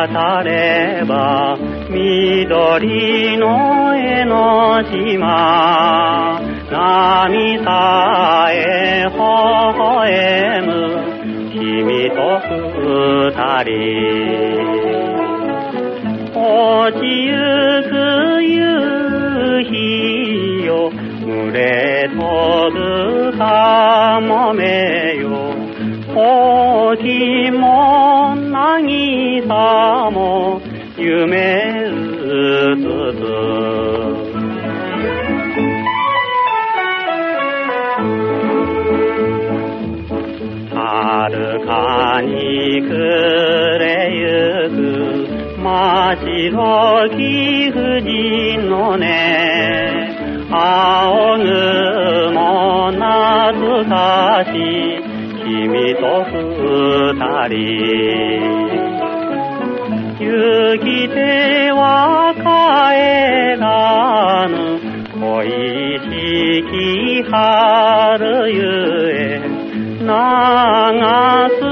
思い出語れば緑の江の島波さえ微笑む君と二人。落ちゆく夕日よ群れ飛ぶかもめよ。時も渚も夢うつつ。遥かに暮れゆく真っ白き富士の音青雲懐かしい。と二人。行き手は帰らぬ。恋しき春ゆえ流す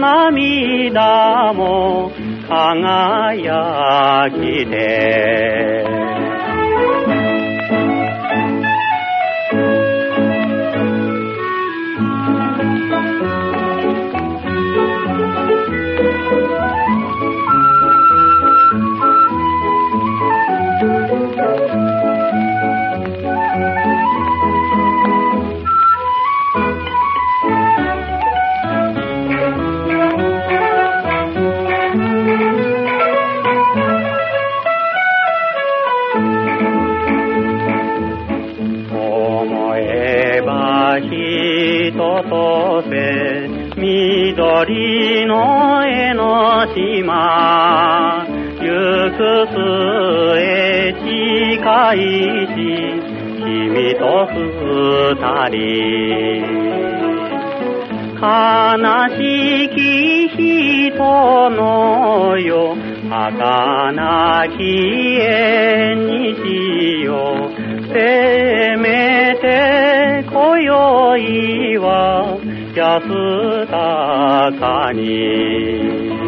涙も輝きて。えば人とせ緑の江の島行く末近いし君と二人。悲しき人のよ儚き縁にしよう。愛は安らかに。